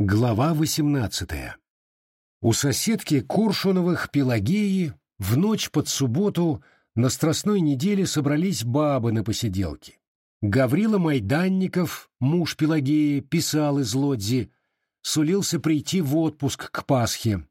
Глава восемнадцатая. У соседки Куршуновых Пелагеи в ночь под субботу на Страстной неделе собрались бабы на посиделке. Гаврила Майданников, муж Пелагеи, писал из Лодзи, сулился прийти в отпуск к Пасхе.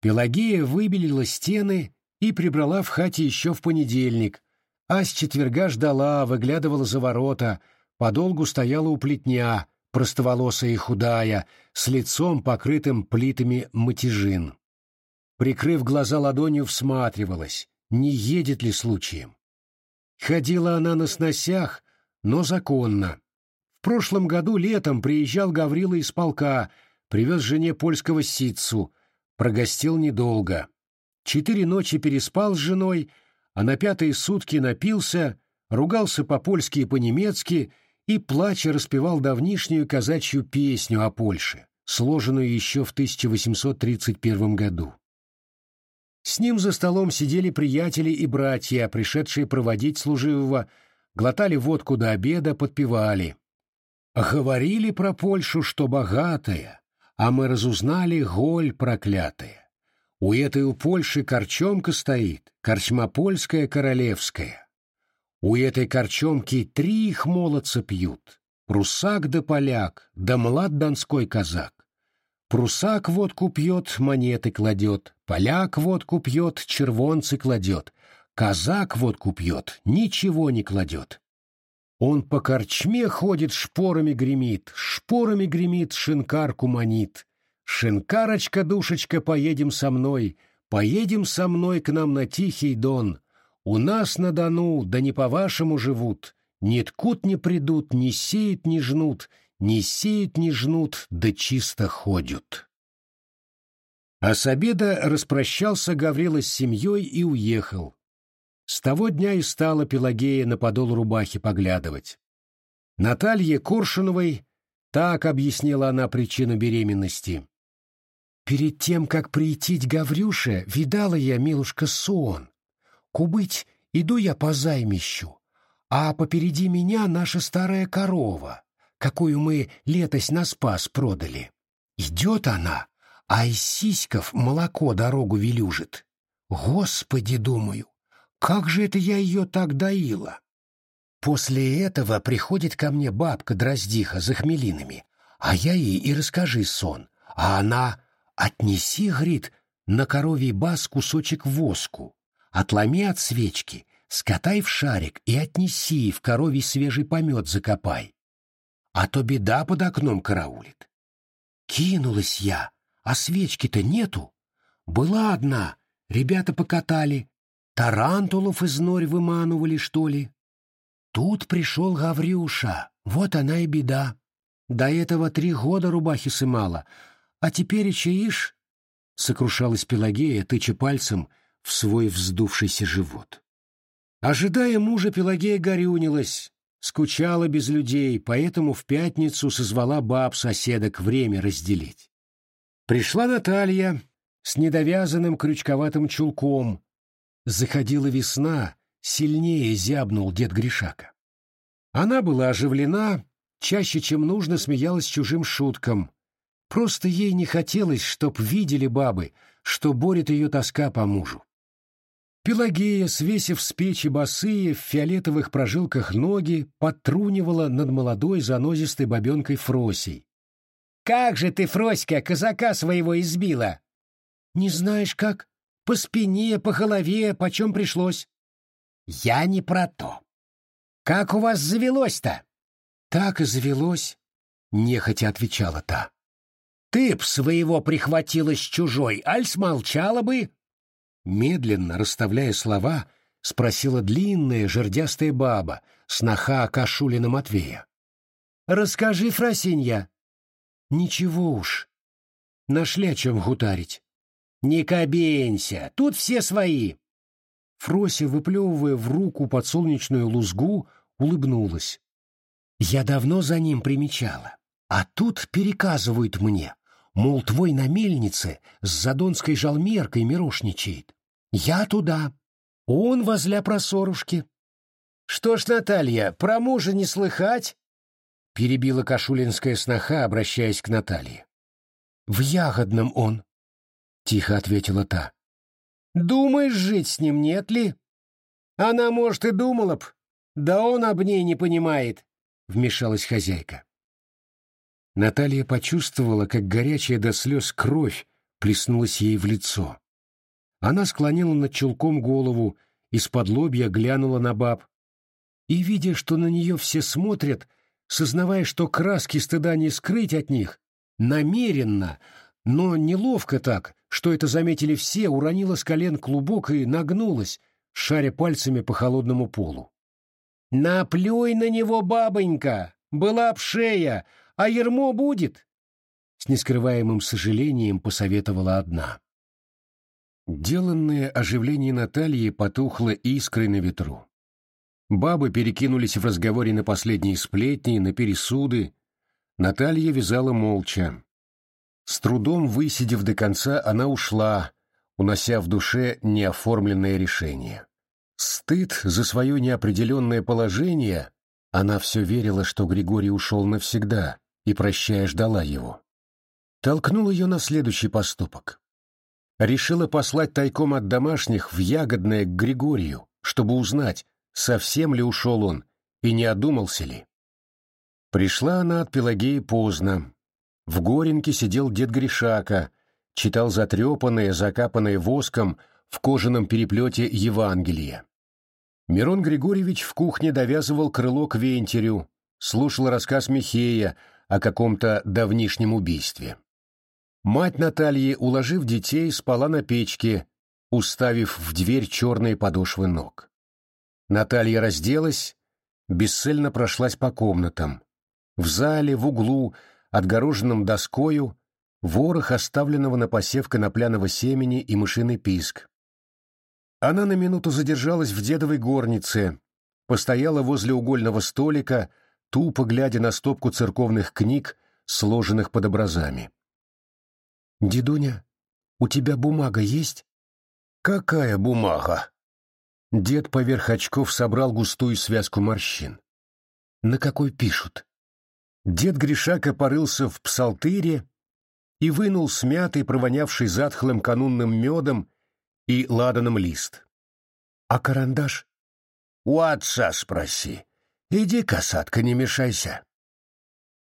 Пелагея выбелила стены и прибрала в хате еще в понедельник, а с четверга ждала, выглядывала за ворота, подолгу стояла у плетня, простоволосая и худая, с лицом, покрытым плитами матежин. Прикрыв глаза ладонью, всматривалась, не едет ли случаем. Ходила она на сносях, но законно. В прошлом году летом приезжал Гаврила из полка, привез жене польского ситцу, прогостил недолго. Четыре ночи переспал с женой, а на пятые сутки напился, ругался по-польски и по-немецки — и, плача, распевал давнишнюю казачью песню о Польше, сложенную еще в 1831 году. С ним за столом сидели приятели и братья, пришедшие проводить служивого, глотали водку до обеда, подпевали. Говорили про Польшу, что богатая, а мы разузнали голь проклятая. У этой у Польши корчомка стоит, корчма польская королевская. У этой корчомки три их молодца пьют. Прусак да поляк, да млад донской казак. Прусак водку пьет, монеты кладет, поляк водку пьет, червонцы кладет, казак водку пьет, ничего не кладет. Он по корчме ходит, шпорами гремит, шпорами гремит, шинкарку манит. Шинкарочка, душечка, поедем со мной, поедем со мной к нам на Тихий Дон, у нас на Дону, да не по-вашему живут, ни ткут не придут, ни сеют, ни жнут, ни сеют, ни жнут, да чисто ходят. А с обеда распрощался Гаврила с семьей и уехал. С того дня и стала Пелагея на подол рубахи поглядывать. Наталье Коршуновой так объяснила она причину беременности. «Перед тем, как прийти к Гаврюше, видала я, милушка, сон. Кубыть, иду я по займищу, а попереди меня наша старая корова, какую мы летось на спас продали. Идет она, а из сиськов молоко дорогу велюжит. Господи, думаю, как же это я ее так доила? После этого приходит ко мне бабка-дроздиха за хмелинами, а я ей и расскажи сон, а она «Отнеси, — говорит, — на коровий бас кусочек воску, Отломи от свечки, скатай в шарик и отнеси, в коровий свежий помет закопай. А то беда под окном караулит. Кинулась я, а свечки-то нету. Была одна, ребята покатали, тарантулов из норь выманывали, что ли. Тут пришел Гаврюша, вот она и беда. До этого три года рубахи сымала, а теперь и ишь, — сокрушалась Пелагея, тыча пальцем — в свой вздувшийся живот. Ожидая мужа, Пелагея горюнилась, скучала без людей, поэтому в пятницу созвала баб соседок время разделить. Пришла Наталья с недовязанным крючковатым чулком. Заходила весна, сильнее зябнул дед Гришака. Она была оживлена, чаще, чем нужно, смеялась чужим шуткам. Просто ей не хотелось, чтоб видели бабы, что борет ее тоска по мужу. Пелагея, свесив с печи босые в фиолетовых прожилках ноги, потрунивала над молодой занозистой бабенкой Фросей. «Как же ты, Фроська, казака своего избила?» «Не знаешь как? По спине, по голове, почем пришлось?» «Я не про то. Как у вас завелось-то?» «Так и завелось», — нехотя отвечала та. «Ты б своего прихватила с чужой, аль смолчала бы?» Медленно, расставляя слова, спросила длинная жердястая баба, сноха Кашулина Матвея. «Расскажи, Фросинья». «Ничего уж. Нашли о чем гутарить». «Не кабенься, тут все свои». Фрося, выплевывая в руку подсолнечную лузгу, улыбнулась. «Я давно за ним примечала, а тут переказывают мне, мол, твой на мельнице с задонской жалмеркой мирошничает. Я туда. Он возле просорушки. Что ж, Наталья, про мужа не слыхать? Перебила кашулинская сноха, обращаясь к Наталье. В ягодном он, — тихо ответила та. Думаешь, жить с ним нет ли? Она, может, и думала б, да он об ней не понимает, — вмешалась хозяйка. Наталья почувствовала, как горячая до слез кровь плеснулась ей в лицо. Она склонила над чулком голову, из-под лобья глянула на баб. И, видя, что на нее все смотрят, сознавая, что краски стыда не скрыть от них, намеренно, но неловко так, что это заметили все, уронила с колен клубок и нагнулась, шаря пальцами по холодному полу. «Наплюй на него, бабонька! Была б шея, а ермо будет!» С нескрываемым сожалением посоветовала одна. Деланное оживление Натальи потухло искрой на ветру. Бабы перекинулись в разговоре на последние сплетни, на пересуды. Наталья вязала молча. С трудом высидев до конца, она ушла, унося в душе неоформленное решение. Стыд за свое неопределенное положение, она все верила, что Григорий ушел навсегда, и, прощая, ждала его. Толкнул ее на следующий поступок. Решила послать тайком от домашних в Ягодное к Григорию, чтобы узнать, совсем ли ушел он и не одумался ли. Пришла она от Пелагеи поздно. В Горенке сидел дед Гришака, читал затрепанное, закапанное воском в кожаном переплете Евангелие. Мирон Григорьевич в кухне довязывал крыло к вентерю, слушал рассказ Михея о каком-то давнишнем убийстве. Мать Натальи, уложив детей, спала на печке, уставив в дверь черные подошвы ног. Наталья разделась, бесцельно прошлась по комнатам. В зале, в углу, отгороженном доскою, ворох оставленного на посев конопляного семени и мышиный писк. Она на минуту задержалась в дедовой горнице, постояла возле угольного столика, тупо глядя на стопку церковных книг, сложенных под образами. «Дедуня, у тебя бумага есть?» «Какая бумага?» Дед поверх очков собрал густую связку морщин. «На какой пишут?» Дед Гришака порылся в псалтыре и вынул смятый, провонявший затхлым канунным медом и ладаном лист. «А карандаш?» «У отца спроси. Иди, касатка, не мешайся».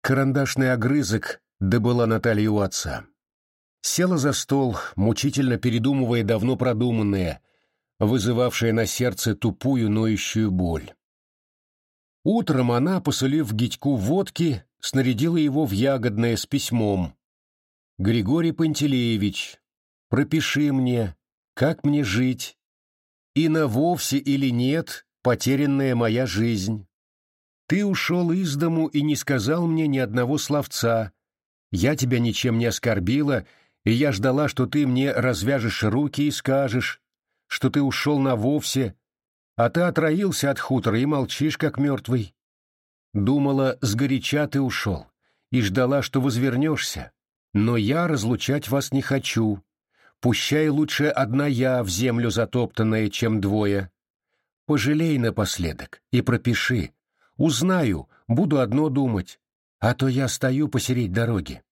Карандашный огрызок добыла Наталья у отца. Села за стол, мучительно передумывая давно продуманное, вызывавшее на сердце тупую ноющую боль. Утром она, посолив Гитьку водки, снарядила его в ягодное с письмом. «Григорий Пантелеевич, пропиши мне, как мне жить, и на вовсе или нет потерянная моя жизнь. Ты ушел из дому и не сказал мне ни одного словца. Я тебя ничем не оскорбила и я ждала, что ты мне развяжешь руки и скажешь, что ты ушел на вовсе, а ты отроился от хутора и молчишь, как мертвый. Думала, сгоряча ты ушел, и ждала, что возвернешься, но я разлучать вас не хочу. Пущай лучше одна я в землю затоптанная, чем двое. Пожалей напоследок и пропиши. Узнаю, буду одно думать, а то я стою посередь дороги.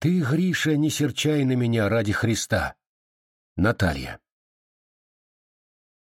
Ты, Гриша, не серчай на меня ради Христа. Наталья.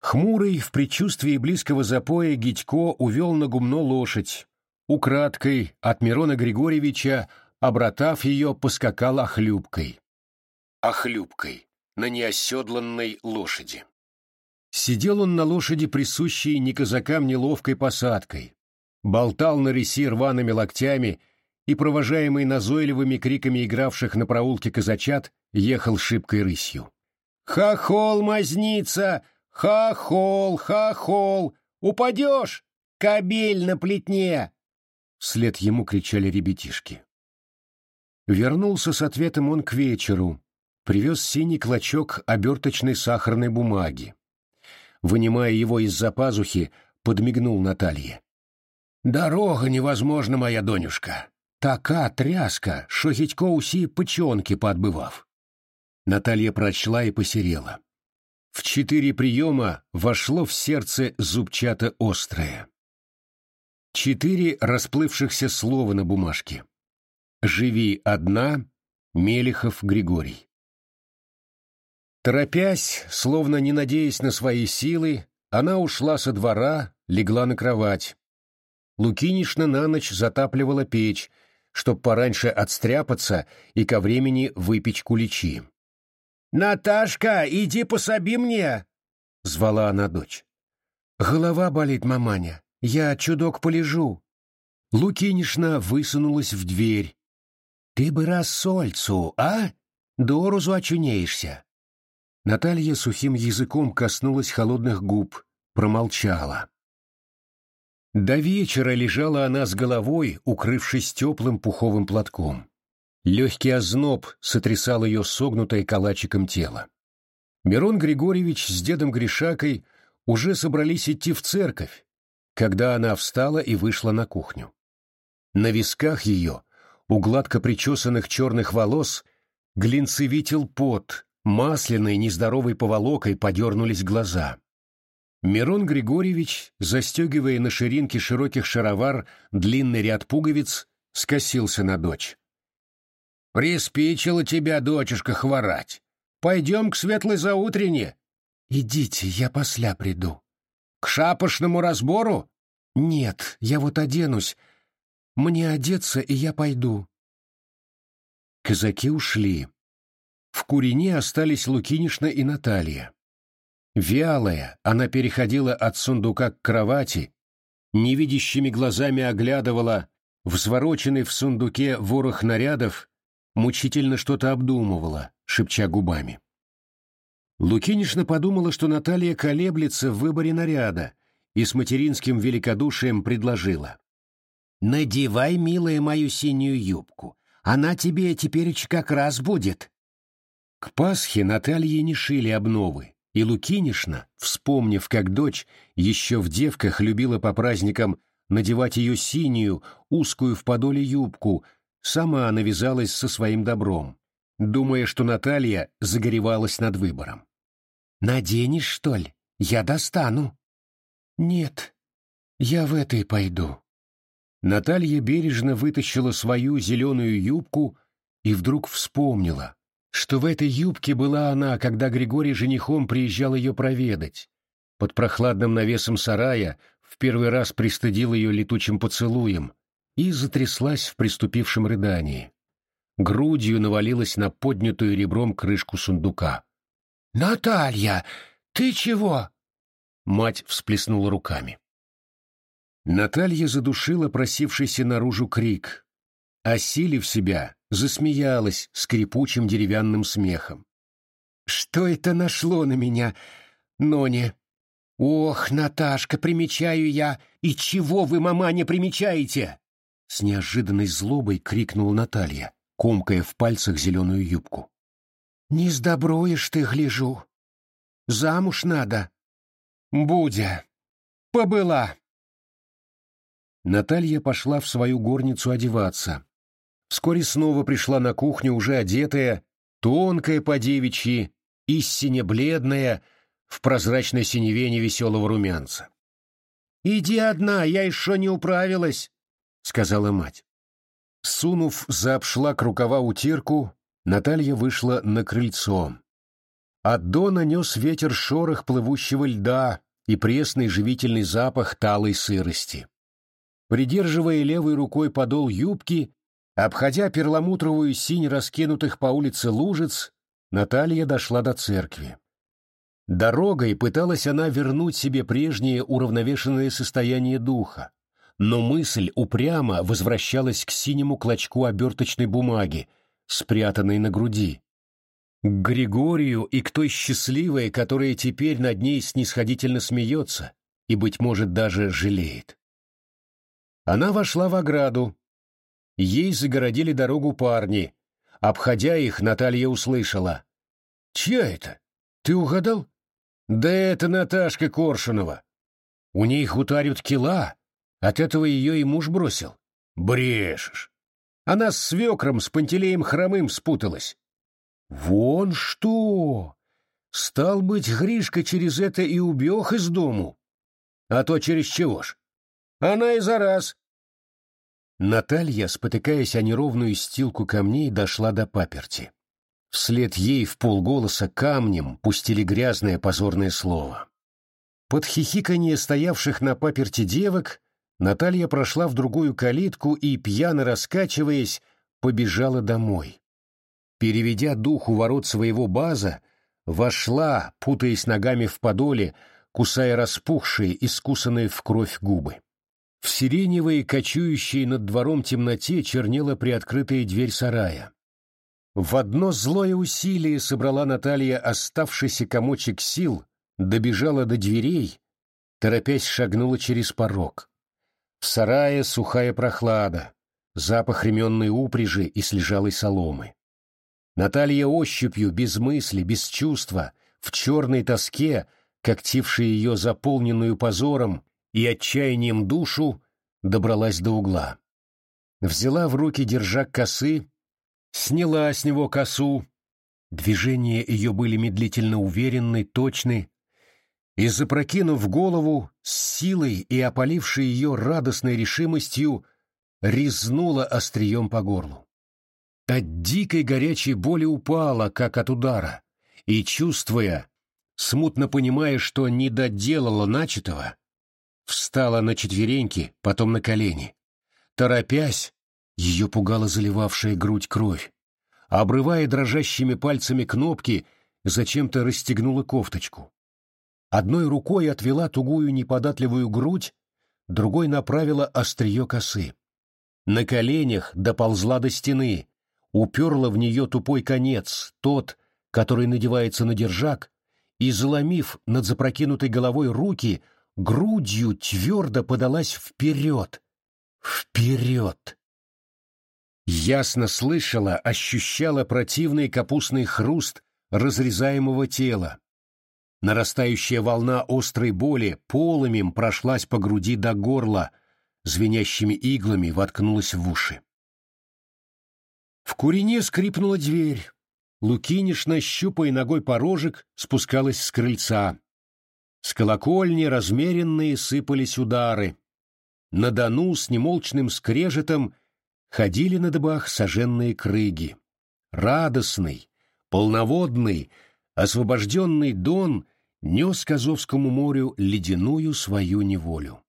Хмурый, в предчувствии близкого запоя, Гитько увел на гумно лошадь. Украдкой от Мирона Григорьевича, обратав ее, поскакал охлюбкой. Охлюбкой, на неоседланной лошади. Сидел он на лошади, присущей ни казакам неловкой посадкой. Болтал на реси рваными локтями и, провожаемый назойливыми криками игравших на проулке казачат, ехал шибкой рысью. «Хохол, мазница! Хохол, хохол! Упадешь! Кобель на плетне!» Вслед ему кричали ребятишки. Вернулся с ответом он к вечеру, привез синий клочок оберточной сахарной бумаги. Вынимая его из-за пазухи, подмигнул Наталье. «Дорога невозможна, моя донюшка. Така тряска, що Гідько усі печонки поотбывав. Наталья прочла и посерела. В четыре приема вошло в сердце зубчато-острое. Четыре расплывшихся слова на бумажке. «Живи одна», Мелехов Григорий. Торопясь, словно не надеясь на свои силы, она ушла со двора, легла на кровать. Лукинишна на ночь затапливала печь, чтоб пораньше отстряпаться и ко времени выпечь куличи. «Наташка, иди пособи мне!» — звала она дочь. «Голова болит, маманя. Я чудок полежу». Лукинишна высунулась в дверь. «Ты бы рассольцу, а? Дорозу очунеешься». Наталья сухим языком коснулась холодных губ, промолчала. До вечера лежала она с головой, укрывшись теплым пуховым платком. Легкий озноб сотрясал ее согнутое калачиком тело. Мирон Григорьевич с дедом Гришакой уже собрались идти в церковь, когда она встала и вышла на кухню. На висках ее, у гладко причесанных черных волос, глинцевитил пот, масляной нездоровой поволокой подернулись глаза. Мирон Григорьевич, застегивая на ширинке широких шаровар длинный ряд пуговиц, скосился на дочь. «Приспичило тебя, дочушка, хворать. Пойдем к светлой заутрене». «Идите, я посля приду». «К шапошному разбору?» «Нет, я вот оденусь. Мне одеться, и я пойду». Казаки ушли. В Курине остались Лукинишна и Наталья. Вялая, она переходила от сундука к кровати, невидящими глазами оглядывала взвороченный в сундуке ворох нарядов, мучительно что-то обдумывала, шепча губами. Лукинишна подумала, что Наталья колеблется в выборе наряда, и с материнским великодушием предложила. «Надевай, милая, мою синюю юбку. Она тебе теперь как раз будет». К Пасхе Наталье не шили обновы, и Лукинишна, вспомнив, как дочь еще в девках любила по праздникам надевать ее синюю, узкую в подоле юбку, сама навязалась со своим добром, думая, что Наталья загоревалась над выбором. «Наденешь, что ли? Я достану». «Нет, я в этой пойду». Наталья бережно вытащила свою зеленую юбку и вдруг вспомнила, что в этой юбке была она, когда Григорий женихом приезжал ее проведать. Под прохладным навесом сарая в первый раз пристыдил ее летучим поцелуем и затряслась в приступившем рыдании. Грудью навалилась на поднятую ребром крышку сундука. «Наталья, ты чего?» Мать всплеснула руками. Наталья задушила просившийся наружу крик. Осилив себя, засмеялась скрипучим деревянным смехом. «Что это нашло на меня, Ноне? Ох, Наташка, примечаю я! И чего вы, мама, не примечаете?» С неожиданной злобой крикнула Наталья, комкая в пальцах зеленую юбку. «Не сдоброешь ты, гляжу. Замуж надо. Будя. Побыла». Наталья пошла в свою горницу одеваться, Вскоре снова пришла на кухню уже одетая, тонкая по девичьи, истине бледная, в прозрачной синеве невеселого румянца. «Иди одна, я еще не управилась», — сказала мать. Сунув за обшлак рукава утирку, Наталья вышла на крыльцо. От дона нес ветер шорох плывущего льда и пресный живительный запах талой сырости. Придерживая левой рукой подол юбки, Обходя перламутровую синь раскинутых по улице лужиц, Наталья дошла до церкви. Дорогой пыталась она вернуть себе прежнее уравновешенное состояние духа, но мысль упрямо возвращалась к синему клочку оберточной бумаги, спрятанной на груди. К Григорию и к той счастливой, которая теперь над ней снисходительно смеется и, быть может, даже жалеет. Она вошла в ограду, Ей загородили дорогу парни. Обходя их, Наталья услышала. «Чья это? Ты угадал?» «Да это Наташка Коршунова. У ней хуторят кила. От этого ее и муж бросил». «Брешешь. Она с свекром, с Пантелеем Хромым спуталась». «Вон что! Стал быть, Гришка через это и убег из дому. А то через чего ж? Она и за раз Наталья, спотыкаясь о неровную стилку камней, дошла до паперти. Вслед ей в полголоса камнем пустили грязное позорное слово. Под хихиканье стоявших на паперти девок Наталья прошла в другую калитку и, пьяно раскачиваясь, побежала домой. Переведя дух у ворот своего база, вошла, путаясь ногами в подоле, кусая распухшие, искусанные в кровь губы. В сиреневой, кочующей над двором темноте чернела приоткрытая дверь сарая. В одно злое усилие собрала Наталья оставшийся комочек сил, добежала до дверей, торопясь шагнула через порог. В сарае сухая прохлада, запах ременной упряжи и слежалой соломы. Наталья ощупью, без мысли, без чувства, в черной тоске, когтившей ее заполненную позором и отчаянием душу, добралась до угла. Взяла в руки держак косы, сняла с него косу. Движения ее были медлительно уверенны, точны, и, запрокинув голову, с силой и опалившей ее радостной решимостью, резнула острием по горлу. От дикой горячей боли упала, как от удара, и, чувствуя, смутно понимая, что не доделала начатого, встала на четвереньки, потом на колени. Торопясь, ее пугала заливавшая грудь кровь. Обрывая дрожащими пальцами кнопки, зачем-то расстегнула кофточку. Одной рукой отвела тугую неподатливую грудь, другой направила острие косы. На коленях доползла до стены, уперла в нее тупой конец, тот, который надевается на держак, и, заломив над запрокинутой головой руки, грудью твердо подалась вперед. Вперед! Ясно слышала, ощущала противный капустный хруст разрезаемого тела. Нарастающая волна острой боли полымем прошлась по груди до горла, звенящими иглами воткнулась в уши. В курине скрипнула дверь. Лукинишна, щупая ногой порожек, спускалась с крыльца. С колокольни размеренные сыпались удары. На дону с немолчным скрежетом ходили на дыбах соженные крыги. Радостный, полноводный, освобожденный Дон нес к Азовскому морю ледяную свою неволю.